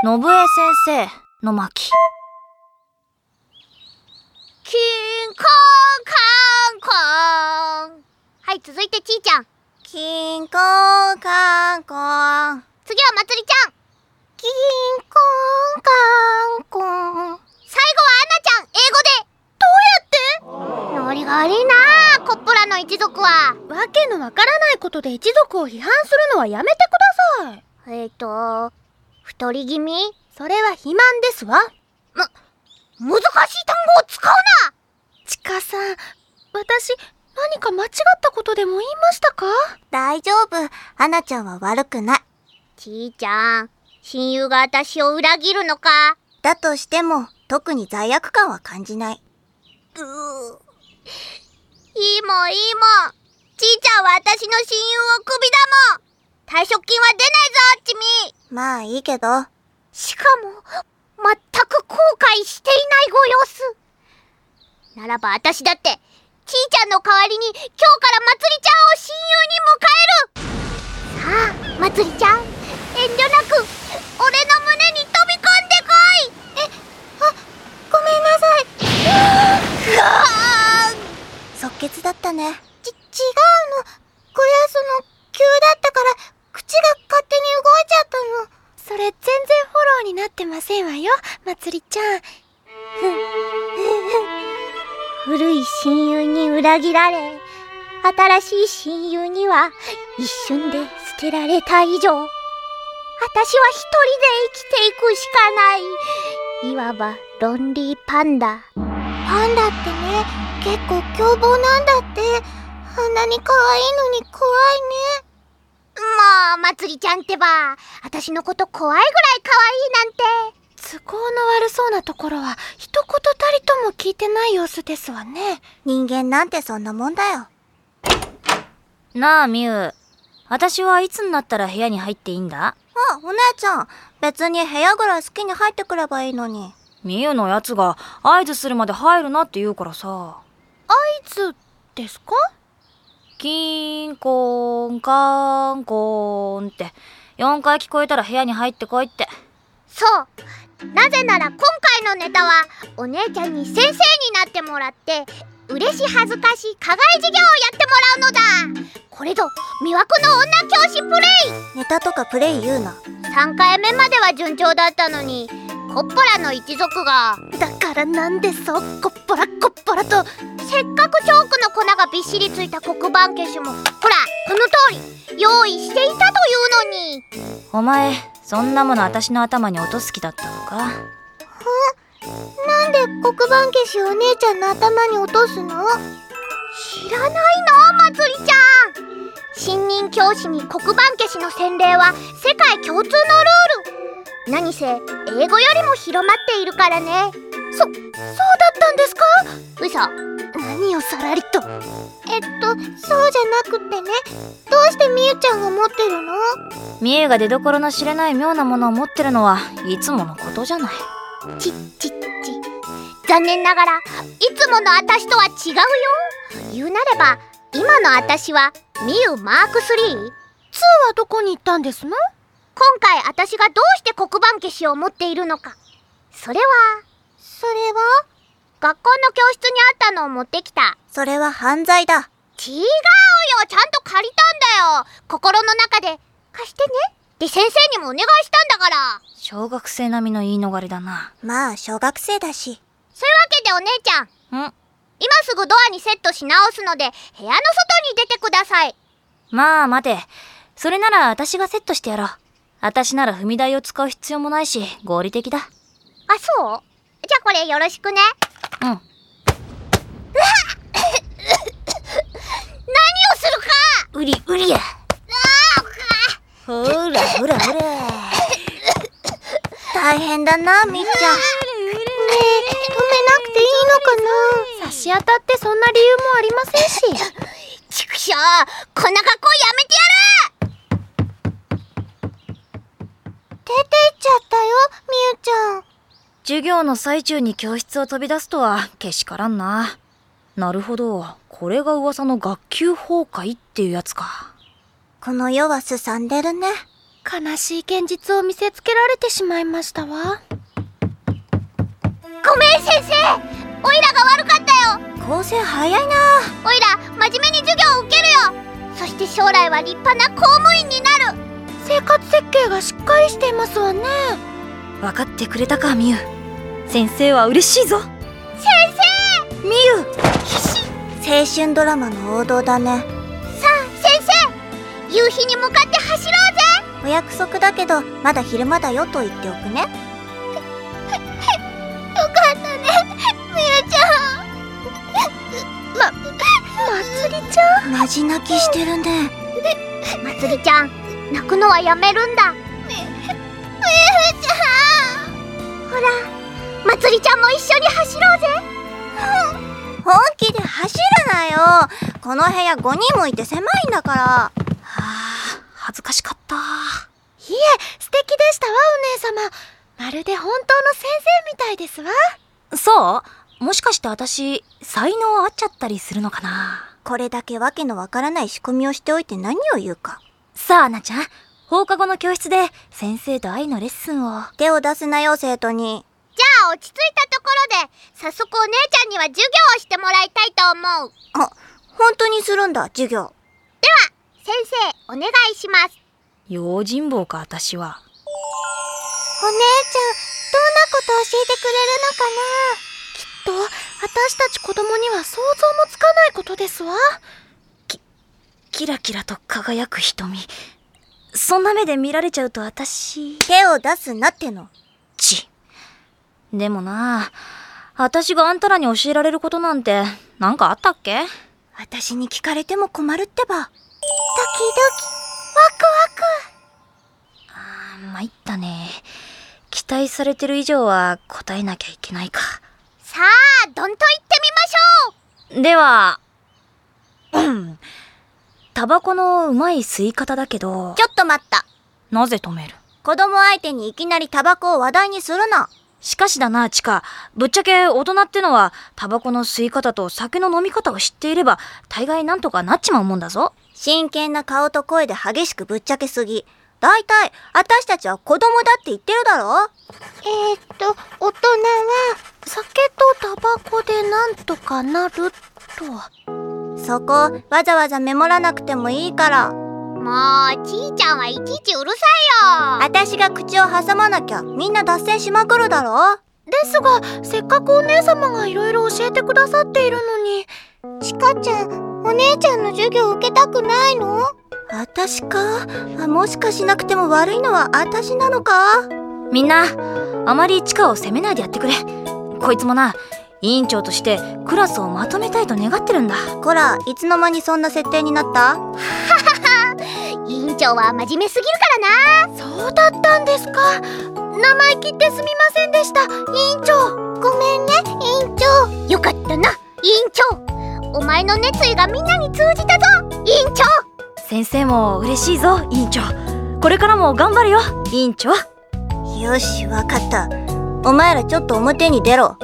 信江先生の巻。キンコンカンコンはい、続いてちーちゃん。キンコンカンコン。次はまつりちゃん。キンコンカンコン。最後はアナちゃん、英語で。どうやって？ノリが悪いなあコッポラの一族は。わけのわからないことで一族を批判するのはやめてください。えっ、ー、と、太り気味？それは肥満ですわ。ま、難しい単語を使うなちかさん、私、何か間違ったことでも言いましたか？大丈夫。アナちゃんは悪くない。ちーちゃん、親友が私を裏切るのか？だとしても、特に罪悪感は感じない。うー。いいもんいいもん。ちーちゃんは私の親友をクビだもん退職金は出ないぞ、チミまあいいけど。しかも、全く後悔していないご様子。ならば私だって、ちーちゃんの代わりに今日からまつりちゃんを親友に迎えるさあ、まつりちゃん、遠慮なく、俺の胸に飛び込んでこいえ、あ、ごめんなさい。即決だったね。ち、違うの。これはその、急だったから、口が勝手に動いちゃったの。それ全然フォローになってませんわよ、まつりちゃん。古い親友に裏切られ、新しい親友には一瞬で捨てられた以上、私は一人で生きていくしかない。いわばロンリーパンダ。パンダってね、結構凶暴なんだって。あんなに可愛いのに怖いね。もう、まつりちゃんってば、私のこと怖いぐらい可愛いなんて。都合の悪そうなところは、一言たりとも聞いてない様子ですわね。人間なんてそんなもんだよ。なあ、みゆ。私はいつになったら部屋に入っていいんだ？あ、お姉ちゃん。別に部屋ぐらい好きに入ってくればいいのに。みゆのやつが合図するまで入るなって言うからさ。合図ですか？キーンコーンカーンコーンって。4回聞こえたら部屋に入ってこいって。そう。なぜなら今回のネタはお姉ちゃんに先生になってもらって嬉し恥ずかし課外授業をやってもらうのだ。これぞ魅惑の女教師プレイ。ネタとかプレイ言うな。3回目までは順調だったのにコッポラの一族が。だからなんでそうコッポラコッポラとせっかくチョークの粉がびっしりついた黒板消しも。ほらこの通り。用意していたというのに。お前そんなもの私の頭に落とす気だったのか？なんで黒板消しお姉ちゃんの頭に落とすの？知らないのまつりちゃん。新任教師に黒板消しの洗礼は世界共通のルール。何せ英語よりも広まっているからね。そそうだったんですか？嘘何をさらりと？えっとそうじゃなくてね。どうしてみゆちゃんが持ってるの？みゆが出どころの知れない妙なものを持ってるのはいつものことじゃない。ちっちっち。残念ながらいつもの私とは違うよ。言うなれば今の私はみゆマーク 3?2 はどこに行ったんですの？今回私がどうして黒板消しを持っているのか。それは、それは？学校の教室にあったのを持ってきた。それは犯罪だ。違うよちゃんと借りたんだよ心の中で、貸してねって先生にもお願いしたんだから小学生並みの言い逃れだな。まあ、小学生だし。そういうわけでお姉ちゃん。ん今すぐドアにセットし直すので、部屋の外に出てください。まあ、待て。それなら私がセットしてやろう。私なら踏み台を使う必要もないし、合理的だ。あ、そう？じゃあこれよろしくね。うん。何をするかうりうりや。ほらほらほら。大変だな、みっちゃん。ねえ、止めなくていいのかな差し当たってそんな理由もありませんし。ちくしょうこんな格好やめてやる出て行っちゃったよ、みゆちゃん。授業の最中に教室を飛び出すとはけしからんな。なるほど。これが噂の学級崩壊っていうやつか。この世はすさんでるね。悲しい現実を見せつけられてしまいましたわごめん先生おいらが悪かったよ構成早いなおいら真面目に授業を受けるよそして将来は立派な公務員に生活設計がしっかりしていますわね。分かってくれたかみゆ先生は嬉しいぞ。先みゆ青春ドラマの王道だね。生さあ先生！夕日に向かって走ろうぜ！お約束だけどまだ昼間だよと言っておくね。よかったねみゆちゃんまつりちゃんマジ泣きしてるねまつりちゃん泣くのはやめるんだ。みみゆちゃん。ほらまつりちゃんも一緒に走ろうぜ。本気で走るなよ。この部屋5人もいて狭いんだから。はあ恥ずかしかった。いえ素敵でしたわお姉様。まるで本当の先生みたいですわ。そう。もしかして私才能あっちゃったりするのかな。これだけわけのわからない仕組みをしておいて何を言うかさあなちゃん。放課後の教室で先生と愛のレッスンを。手を出すなよ生徒に。じゃあ落ち着いたところで早速お姉ちゃんには授業をしてもらいたいと思う。あ本当にするんだ授業。先生お願いします。用心棒か私は。お姉ちゃんどんなこと教えてくれるのかと私たち子供には想像もつかないことですわキラキラと輝く瞳。そんな目で見られちゃうと私。な手を出すなっての。ち。でもな私があんたらに教えられることなんてなんかあったっけ？私に聞かれても困るってば。ドキドキあー参ったね。期待されてる以上は答えなきゃいけないか。さあどんと言ってみましょう。ではうんタバコのうまい吸い方だけど。ちょっと待った。なぜ止める？子供相手にいきなりタバコを話題にするな。しかしだな、チカ。ぶっちゃけ大人ってのは、タバコの吸い方と酒の飲み方を知っていれば、大概なんとかなっちまうもんだぞ。真剣な顔と声で激しくぶっちゃけすぎ。だいたい私たちは子供だって言ってるだろ。えー、っと大人は酒とタバコでなんとかなるとそこわざわざメモらなくてもいいから。もうちーちゃんはいちいちうるさいよ。私が口を挟まなきゃみんな脱線しまくるだろ？ですがせっかくお姉様がいろいろ教えてくださっているのに。ちかちゃんお姉ちゃんの授業受けたくないの？私か？あもしかしなくても悪いのは私なのか？みんな、あまりチカを責めないでやってくれ。こいつもな、委員長としてクラスをまとめたいと願ってるんだ。こらいつの間にそんな設定になった？委員長は真面目すぎるからな。そうだったんですか。生意気ってすみませんでした。委員長。ごめんね委員長。よかったな委員長。お前の熱意がみんなに通じたぞ委員長。先生も嬉しいぞ、委員長。これからも頑張るよ、委員長？よしわかった。お前らちょっと表に出ろ